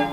Et in